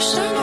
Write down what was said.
first time